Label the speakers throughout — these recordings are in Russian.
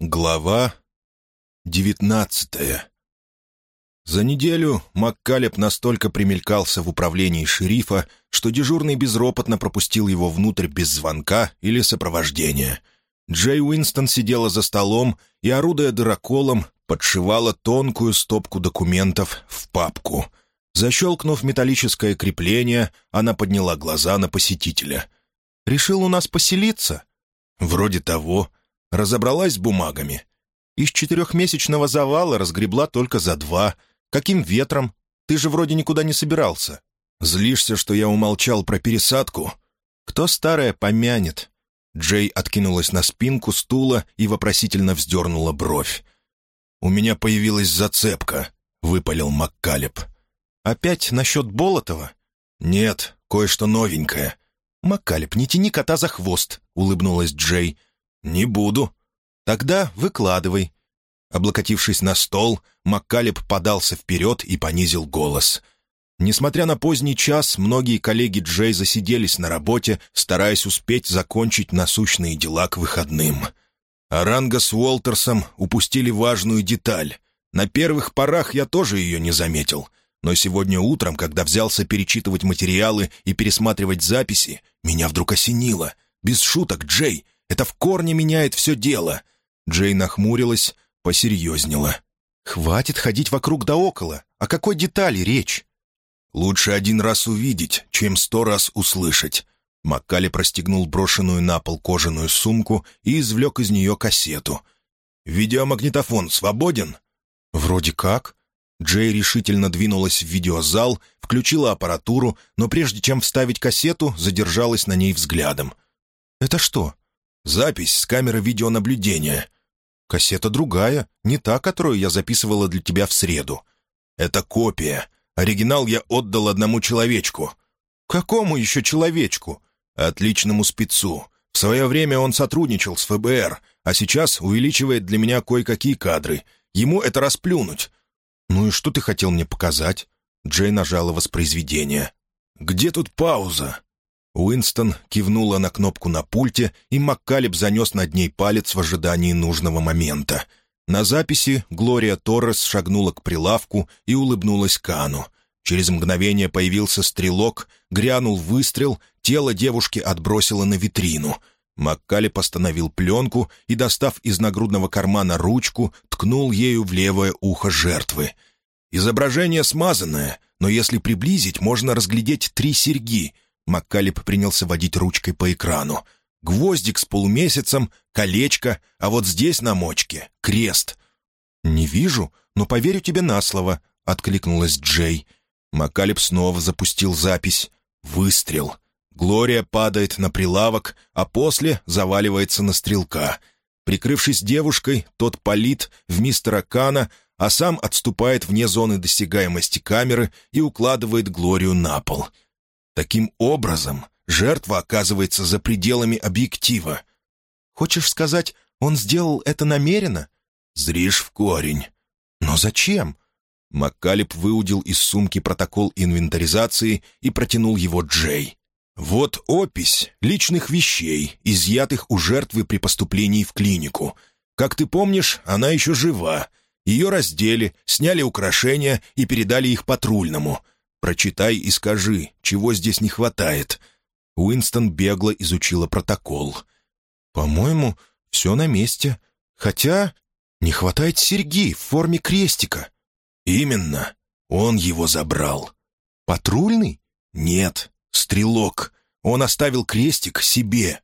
Speaker 1: Глава девятнадцатая За неделю Маккалеб настолько примелькался в управлении шерифа, что дежурный безропотно пропустил его внутрь без звонка или сопровождения. Джей Уинстон сидела за столом и, орудуя дыроколом, подшивала тонкую стопку документов в папку. Защелкнув металлическое крепление, она подняла глаза на посетителя. «Решил у нас поселиться?» «Вроде того», Разобралась с бумагами. Из четырехмесячного завала разгребла только за два. Каким ветром? Ты же вроде никуда не собирался. Злишься, что я умолчал про пересадку? Кто старое помянет?» Джей откинулась на спинку стула и вопросительно вздернула бровь. «У меня появилась зацепка», — выпалил Маккалеб. «Опять насчет Болотова?» «Нет, кое-что новенькое». «Маккалеб, не тяни кота за хвост», — улыбнулась Джей. «Не буду». «Тогда выкладывай». Облокотившись на стол, Маккалеб подался вперед и понизил голос. Несмотря на поздний час, многие коллеги Джей засиделись на работе, стараясь успеть закончить насущные дела к выходным. Аранга с Уолтерсом упустили важную деталь. На первых порах я тоже ее не заметил. Но сегодня утром, когда взялся перечитывать материалы и пересматривать записи, меня вдруг осенило. Без шуток, Джей, это в корне меняет все дело». Джей нахмурилась, посерьезнела. «Хватит ходить вокруг да около. О какой детали речь?» «Лучше один раз увидеть, чем сто раз услышать». Маккали простегнул брошенную на пол кожаную сумку и извлек из нее кассету. «Видеомагнитофон свободен?» «Вроде как». Джей решительно двинулась в видеозал, включила аппаратуру, но прежде чем вставить кассету, задержалась на ней взглядом. «Это что, Запись с камеры видеонаблюдения. Кассета другая, не та, которую я записывала для тебя в среду. Это копия. Оригинал я отдал одному человечку. Какому еще человечку? Отличному спецу. В свое время он сотрудничал с ФБР, а сейчас увеличивает для меня кое-какие кадры. Ему это расплюнуть. «Ну и что ты хотел мне показать?» Джей нажала воспроизведение. «Где тут пауза?» Уинстон кивнула на кнопку на пульте, и Маккалеб занес над ней палец в ожидании нужного момента. На записи Глория Торрес шагнула к прилавку и улыбнулась Кану. Через мгновение появился стрелок, грянул выстрел, тело девушки отбросило на витрину. Маккалеб остановил пленку и, достав из нагрудного кармана ручку, ткнул ею в левое ухо жертвы. Изображение смазанное, но если приблизить, можно разглядеть три серьги — Маккалеб принялся водить ручкой по экрану. «Гвоздик с полумесяцем, колечко, а вот здесь на мочке — крест». «Не вижу, но поверю тебе на слово», — откликнулась Джей. Маккалеб снова запустил запись. Выстрел. Глория падает на прилавок, а после заваливается на стрелка. Прикрывшись девушкой, тот палит в мистера Кана, а сам отступает вне зоны досягаемости камеры и укладывает Глорию на пол — Таким образом, жертва оказывается за пределами объектива. Хочешь сказать, он сделал это намеренно? Зришь в корень. Но зачем? Маккалеб выудил из сумки протокол инвентаризации и протянул его Джей. «Вот опись личных вещей, изъятых у жертвы при поступлении в клинику. Как ты помнишь, она еще жива. Ее раздели, сняли украшения и передали их патрульному. Прочитай и скажи, чего здесь не хватает». Уинстон бегло изучила протокол. «По-моему, все на месте. Хотя не хватает серьги в форме крестика». «Именно. Он его забрал». «Патрульный?» «Нет, стрелок. Он оставил крестик себе».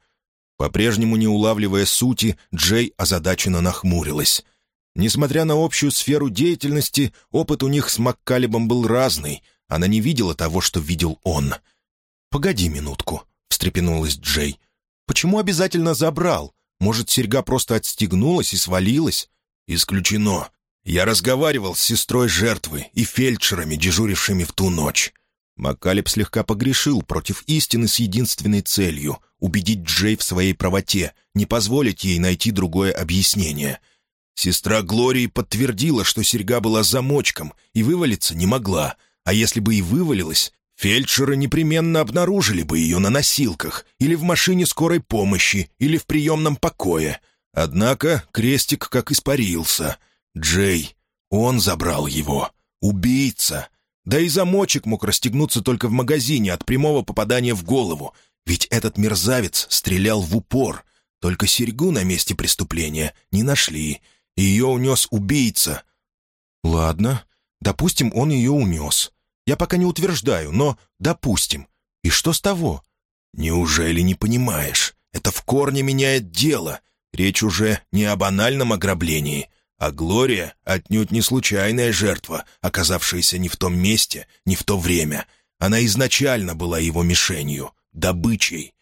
Speaker 1: По-прежнему не улавливая сути, Джей озадаченно нахмурилась. Несмотря на общую сферу деятельности, опыт у них с Маккалебом был разный — она не видела того, что видел он. «Погоди минутку», — встрепенулась Джей. «Почему обязательно забрал? Может, серьга просто отстегнулась и свалилась?» «Исключено. Я разговаривал с сестрой жертвы и фельдшерами, дежурившими в ту ночь». Макалеб слегка погрешил против истины с единственной целью — убедить Джей в своей правоте, не позволить ей найти другое объяснение. Сестра Глории подтвердила, что серьга была замочком и вывалиться не могла — а если бы и вывалилась, фельдшеры непременно обнаружили бы ее на носилках или в машине скорой помощи или в приемном покое. Однако крестик как испарился. Джей, он забрал его. Убийца. Да и замочек мог расстегнуться только в магазине от прямого попадания в голову. Ведь этот мерзавец стрелял в упор. Только серьгу на месте преступления не нашли. Ее унес убийца. Ладно, допустим, он ее унес. Я пока не утверждаю, но допустим. И что с того? Неужели не понимаешь? Это в корне меняет дело. Речь уже не о банальном ограблении, а Глория отнюдь не случайная жертва, оказавшаяся не в том месте, не в то время. Она изначально была его мишенью, добычей.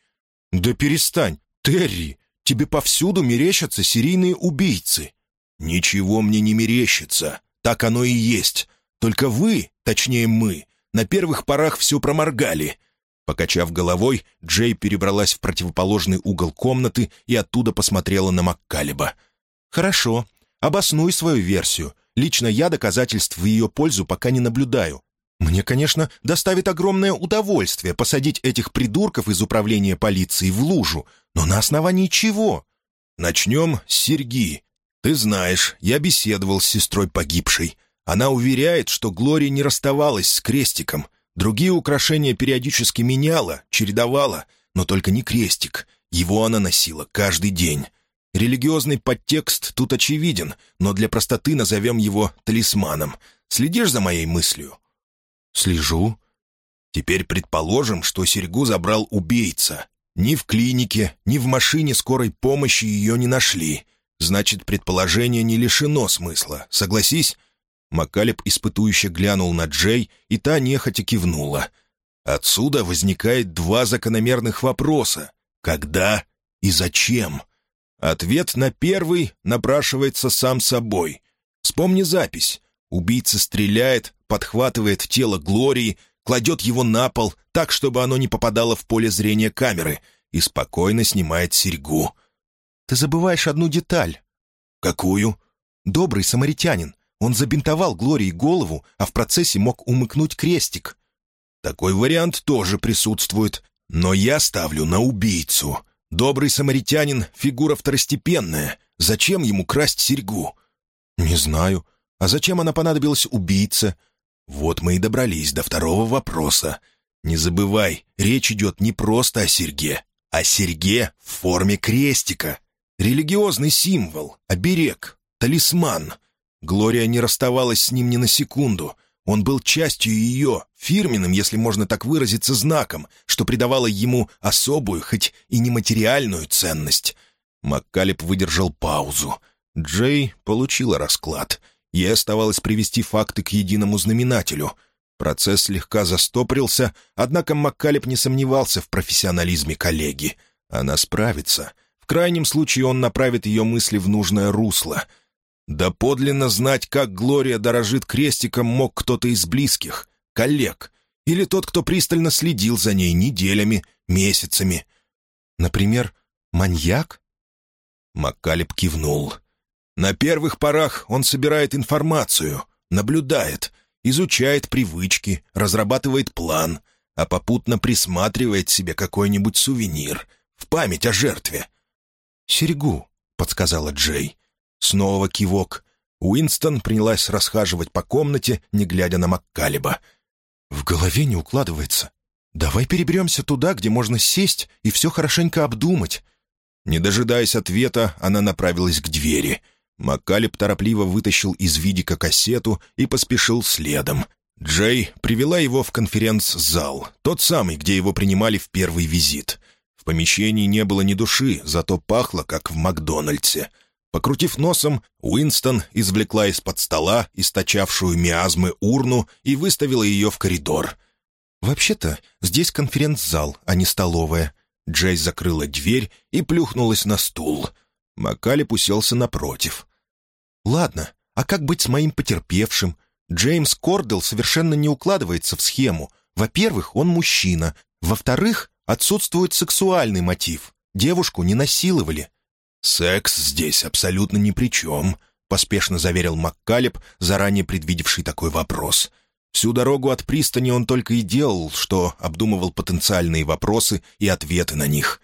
Speaker 1: «Да перестань, Терри! Тебе повсюду мерещатся серийные убийцы!» «Ничего мне не мерещится. Так оно и есть. Только вы, точнее мы, на первых порах все проморгали. Покачав головой, Джей перебралась в противоположный угол комнаты и оттуда посмотрела на Маккалеба. «Хорошо. Обоснуй свою версию. Лично я доказательств в ее пользу пока не наблюдаю. Мне, конечно, доставит огромное удовольствие посадить этих придурков из управления полиции в лужу, но на основании чего? Начнем с Серги. Ты знаешь, я беседовал с сестрой погибшей. Она уверяет, что Глория не расставалась с крестиком. Другие украшения периодически меняла, чередовала, но только не крестик. Его она носила каждый день. Религиозный подтекст тут очевиден, но для простоты назовем его талисманом. Следишь за моей мыслью?» «Слежу». «Теперь предположим, что серьгу забрал убийца. Ни в клинике, ни в машине скорой помощи ее не нашли. Значит, предположение не лишено смысла. Согласись?» Макалеб испытующе глянул на Джей, и та нехотя кивнула. Отсюда возникает два закономерных вопроса. Когда и зачем? Ответ на первый напрашивается сам собой. Вспомни запись. Убийца стреляет, подхватывает тело Глории, кладет его на пол так, чтобы оно не попадало в поле зрения камеры, и спокойно снимает серьгу. «Ты забываешь одну деталь». «Какую?» «Добрый самаритянин. Он забинтовал Глории голову, а в процессе мог умыкнуть крестик. Такой вариант тоже присутствует, но я ставлю на убийцу. Добрый самаритянин — фигура второстепенная. Зачем ему красть серьгу? Не знаю. А зачем она понадобилась убийце? Вот мы и добрались до второго вопроса. Не забывай, речь идет не просто о серьге, а серьге в форме крестика. Религиозный символ, оберег, талисман. Глория не расставалась с ним ни на секунду. Он был частью ее, фирменным, если можно так выразиться, знаком, что придавало ему особую, хоть и нематериальную ценность. Маккалеб выдержал паузу. Джей получила расклад. Ей оставалось привести факты к единому знаменателю. Процесс слегка застопорился, однако Маккалеб не сомневался в профессионализме коллеги. Она справится. В крайнем случае он направит ее мысли в нужное русло — да подлинно знать, как Глория дорожит крестиком, мог кто-то из близких, коллег, или тот, кто пристально следил за ней неделями, месяцами. Например, маньяк? Маккалеб кивнул. На первых порах он собирает информацию, наблюдает, изучает привычки, разрабатывает план, а попутно присматривает себе какой-нибудь сувенир в память о жертве. «Серьгу», — подсказала Джей. Снова кивок. Уинстон принялась расхаживать по комнате, не глядя на Маккалеба. «В голове не укладывается. Давай переберемся туда, где можно сесть и все хорошенько обдумать». Не дожидаясь ответа, она направилась к двери. Маккалеб торопливо вытащил из видика кассету и поспешил следом. Джей привела его в конференц-зал, тот самый, где его принимали в первый визит. В помещении не было ни души, зато пахло, как в Макдональдсе — Покрутив носом, Уинстон извлекла из-под стола источавшую миазмы урну и выставила ее в коридор. «Вообще-то здесь конференц-зал, а не столовая». Джейс закрыла дверь и плюхнулась на стул. Макалеб уселся напротив. «Ладно, а как быть с моим потерпевшим? Джеймс Кордел совершенно не укладывается в схему. Во-первых, он мужчина. Во-вторых, отсутствует сексуальный мотив. Девушку не насиловали. «Секс здесь абсолютно ни при чем», — поспешно заверил Маккалеб, заранее предвидевший такой вопрос. Всю дорогу от пристани он только и делал, что обдумывал потенциальные вопросы и ответы на них.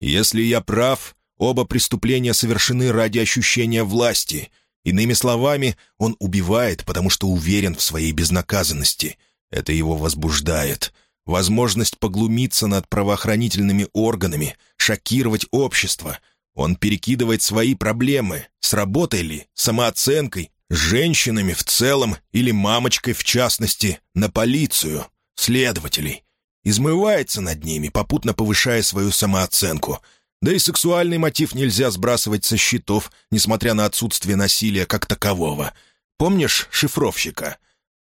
Speaker 1: «Если я прав, Оба преступления совершены ради ощущения власти. Иными словами, он убивает, потому что уверен в своей безнаказанности. Это его возбуждает. Возможность поглумиться над правоохранительными органами, шокировать общество. Он перекидывает свои проблемы, с работой ли, самооценкой, с женщинами в целом или мамочкой в частности, на полицию, следователей. Измывается над ними, попутно повышая свою самооценку. Да и сексуальный мотив нельзя сбрасывать со счетов, несмотря на отсутствие насилия как такового. Помнишь шифровщика?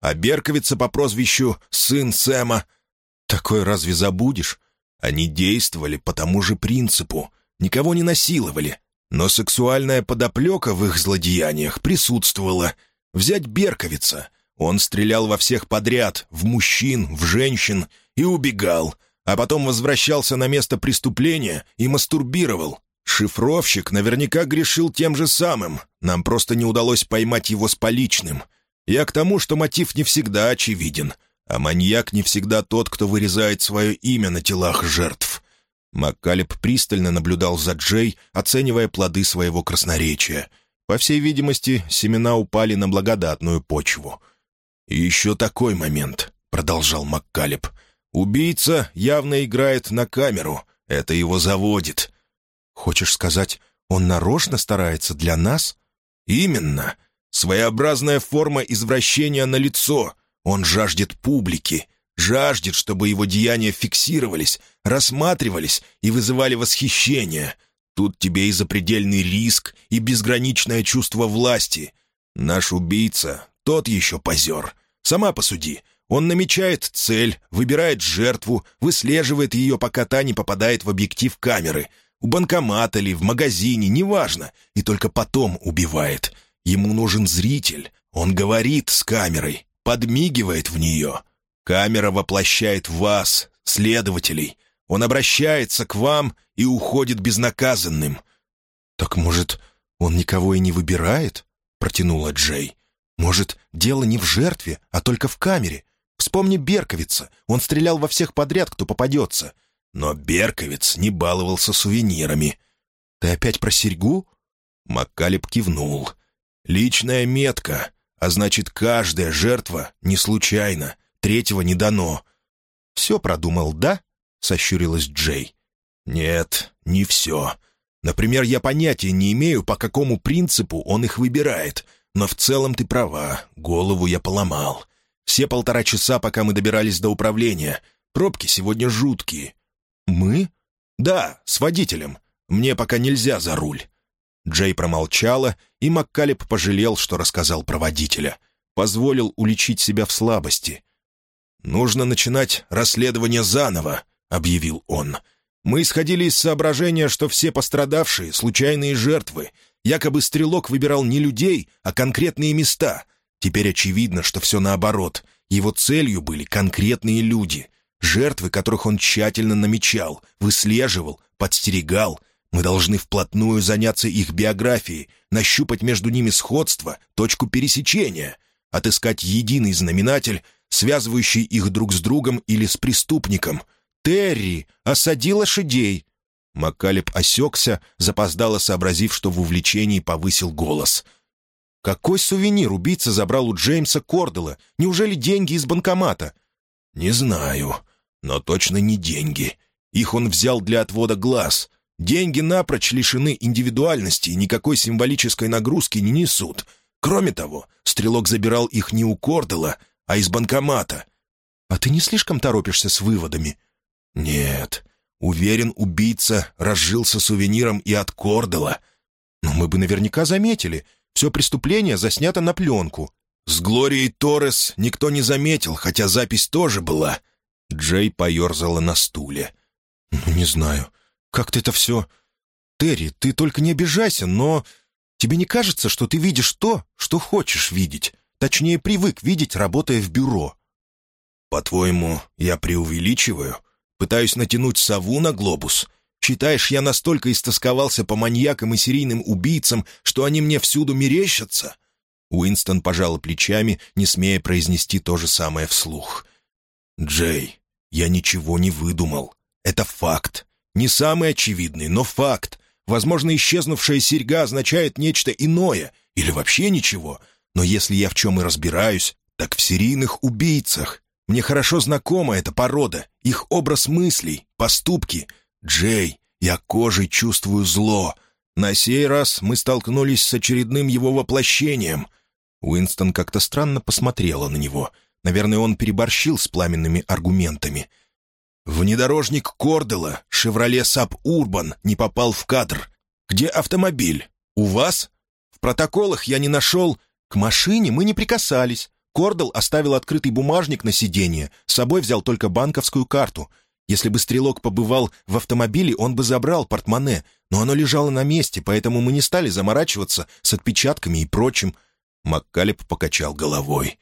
Speaker 1: А Берковица по прозвищу «Сын Сэма». Такое разве забудешь? Они действовали по тому же принципу. Никого не насиловали. Но сексуальная подоплека в их злодеяниях присутствовала. Взять Берковица. Он стрелял во всех подряд, в мужчин, в женщин — и убегал, а потом возвращался на место преступления и мастурбировал. Шифровщик наверняка грешил тем же самым, нам просто не удалось поймать его с поличным. Я к тому, что мотив не всегда очевиден, а маньяк не всегда тот, кто вырезает свое имя на телах жертв. Маккалеб пристально наблюдал за Джей, оценивая плоды своего красноречия. По всей видимости, семена упали на благодатную почву. «И еще такой момент», — продолжал Маккалеб — Убийца явно играет на камеру. Это его заводит. Хочешь сказать, он нарочно старается для нас? Именно. Своеобразная форма извращения на лицо. Он жаждет публики. Жаждет, чтобы его деяния фиксировались, рассматривались и вызывали восхищение. Тут тебе и запредельный риск, и безграничное чувство власти. Наш убийца — тот еще позер. Сама посуди — он намечает цель, выбирает жертву, выслеживает ее, пока та не попадает в объектив камеры. У банкомата ли, в магазине, неважно. И только потом убивает. Ему нужен зритель. Он говорит с камерой, подмигивает в нее. Камера воплощает вас, следователей. Он обращается к вам и уходит безнаказанным. «Так, может, он никого и не выбирает?» — протянула Джей. «Может, дело не в жертве, а только в камере. Вспомни Берковица. Он стрелял во всех подряд, кто попадется. Но Берковиц не баловался сувенирами. «Ты опять про серьгу?» Маккалеб кивнул. «Личная метка, а значит, каждая жертва не случайна, третьего не дано». «Все продумал, да?» — сощурилась Джей. «Нет, не все. Например, я понятия не имею, по какому принципу он их выбирает, но в целом ты права, голову я поломал. Все полтора часа, пока мы добирались до управления. Пробки сегодня жуткие». «Мы?» «Да, с водителем. Мне пока нельзя за руль». Джей промолчала, и Маккалеб пожалел, что рассказал про водителя. Позволил уличить себя в слабости. «Нужно начинать расследование заново», — объявил он. «Мы исходили из соображения, что все пострадавшие — случайные жертвы. Якобы стрелок выбирал не людей, а конкретные места. Теперь очевидно, что все наоборот. Его целью были конкретные люди, жертвы, которых он тщательно намечал, выслеживал, подстерегал. Мы должны вплотную заняться их биографией, нащупать между ними сходство, точку пересечения, отыскать единый знаменатель, связывающий их друг с другом или с преступником. «Терри, осади лошадей!» Маккалеб осекся, запоздало сообразив, что в увлечении повысил голос — какой сувенир убийца забрал у Джеймса Кордела? Неужели деньги из банкомата? Не знаю, но точно не деньги. Их он взял для отвода глаз. Деньги напрочь лишены индивидуальности и никакой символической нагрузки не несут. Кроме того, стрелок забирал их не у Кордела, а из банкомата. А ты не слишком торопишься с выводами? Нет. Уверен, убийца разжился сувениром и от Кордела. Но мы бы наверняка заметили — все преступление заснято на пленку. С Глорией Торрес никто не заметил, хотя запись тоже была. Джей поерзала на стуле. «Ну, не знаю. Как-то это все... Терри, ты только не обижайся, но... Тебе не кажется, что ты видишь то, что хочешь видеть? Точнее, привык видеть, работая в бюро?» «По-твоему, я преувеличиваю? Пытаюсь натянуть сову на глобус? Считаешь, я настолько истосковался по маньякам и серийным убийцам, что они мне всюду мерещатся?» Уинстон пожал плечами, не смея произнести то же самое вслух. «Джей, я ничего не выдумал. Это факт. Не самый очевидный, но факт. Возможно, исчезнувшая серьга означает нечто иное или вообще ничего. Но если я в чем и разбираюсь, так в серийных убийцах. Мне хорошо знакома эта порода, их образ мыслей, поступки. Джей, я кожей чувствую зло. На сей раз мы столкнулись с очередным его воплощением. Уинстон как-то странно посмотрела на него. Наверное, он переборщил с пламенными аргументами. «Внедорожник Кордела, «Шевроле Саб Урбан» не попал в кадр. Где автомобиль? У вас? В протоколах я не нашел. К машине мы не прикасались. Кордел оставил открытый бумажник на сиденье, с собой взял только банковскую карту. Если бы стрелок побывал в автомобиле, он бы забрал портмоне, но оно лежало на месте, поэтому мы не стали заморачиваться с отпечатками и прочим. Маккалеб покачал головой.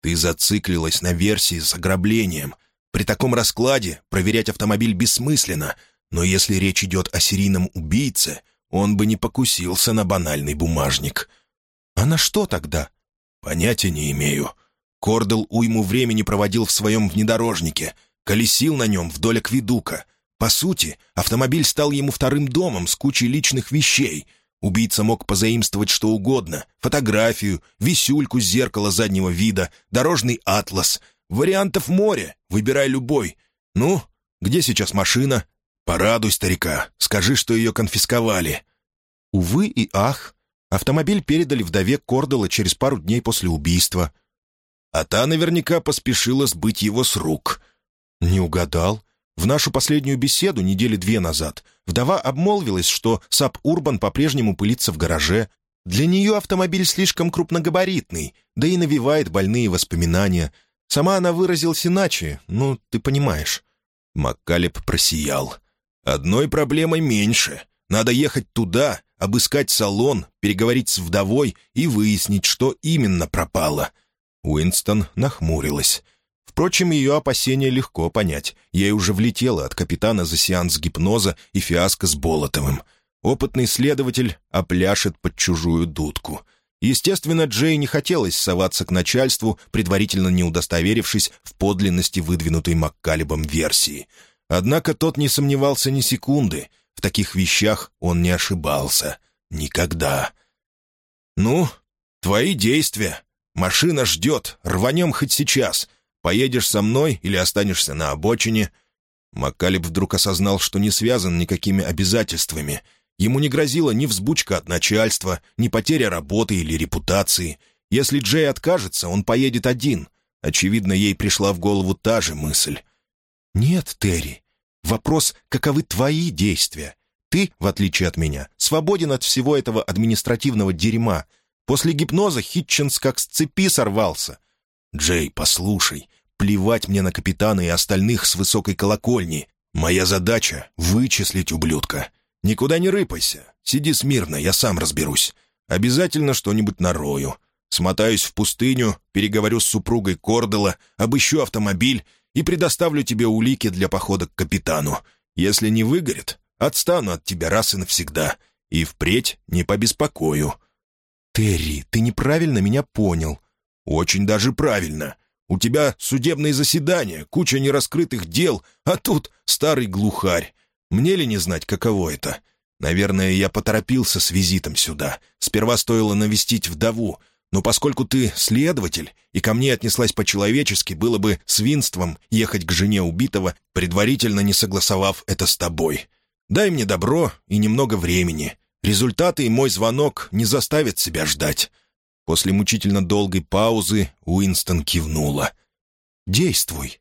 Speaker 1: «Ты зациклилась на версии с ограблением. При таком раскладе проверять автомобиль бессмысленно, но если речь идет о серийном убийце, он бы не покусился на банальный бумажник». «А на что тогда?» «Понятия не имею. Кордел уйму времени проводил в своем внедорожнике, колесил на нем вдоль акведука. По сути, автомобиль стал ему вторым домом с кучей личных вещей. Убийца мог позаимствовать что угодно — фотографию, висюльку с зеркала заднего вида, дорожный атлас. Вариантов море, выбирай любой. Ну, где сейчас машина? Порадуй старика, скажи, что ее конфисковали». Увы и ах, Автомобиль передали вдове Кордела через пару дней после убийства. А та наверняка поспешила сбыть его с рук. Не угадал. В нашу последнюю беседу недели две назад вдова обмолвилась, что Suburban по-прежнему пылится в гараже. Для нее автомобиль слишком крупногабаритный, да и навевает больные воспоминания. Сама она выразилась иначе, ну, ты понимаешь. Маккалеб просиял. «Одной проблемой меньше. Надо ехать туда, обыскать салон, переговорить с вдовой и выяснить, что именно пропало. Уинстон нахмурилась. Впрочем, ее опасения легко понять. Ей уже влетело от капитана за сеанс гипноза и фиаско с Болотовым. Опытный следователь опляшет под чужую дудку. Естественно, Джей не хотелось соваться к начальству, предварительно не удостоверившись в подлинности выдвинутой Маккалебом версии. Однако тот не сомневался ни секунды — в таких вещах он не ошибался. Никогда. «Ну, твои действия. Машина ждет. Рванем хоть сейчас. Поедешь со мной или останешься на обочине?» Маккалеб вдруг осознал, что не связан никакими обязательствами. Ему не грозила ни взбучка от начальства, ни потеря работы или репутации. Если Джей откажется, он поедет один. Очевидно, ей пришла в голову та же мысль. «Нет, Терри, Вопрос, каковы твои действия? Ты, в отличие от меня, свободен от всего этого административного дерьма. После гипноза Хитченс как с цепи сорвался. Джей, послушай, плевать мне на капитана и остальных с высокой колокольни. Моя задача — вычислить ублюдка. Никуда не рыпайся. Сиди смирно, я сам разберусь. Обязательно что-нибудь нарою. Смотаюсь в пустыню, переговорю с супругой Кордела, обыщу автомобиль и предоставлю тебе улики для похода к капитану. Если не выгорит, отстану от тебя раз и навсегда, и впредь не побеспокою». «Терри, ты неправильно меня понял». «Очень даже правильно. У тебя судебные заседания, куча нераскрытых дел, а тут старый глухарь. Мне ли не знать, каково это? Наверное, я поторопился с визитом сюда. Сперва стоило навестить вдову, но поскольку ты следователь, и ко мне отнеслась по-человечески, было бы свинством ехать к жене убитого, предварительно не согласовав это с тобой. Дай мне добро и немного времени. Результаты и мой звонок не заставят себя ждать». После мучительно долгой паузы Уинстон кивнула. «Действуй».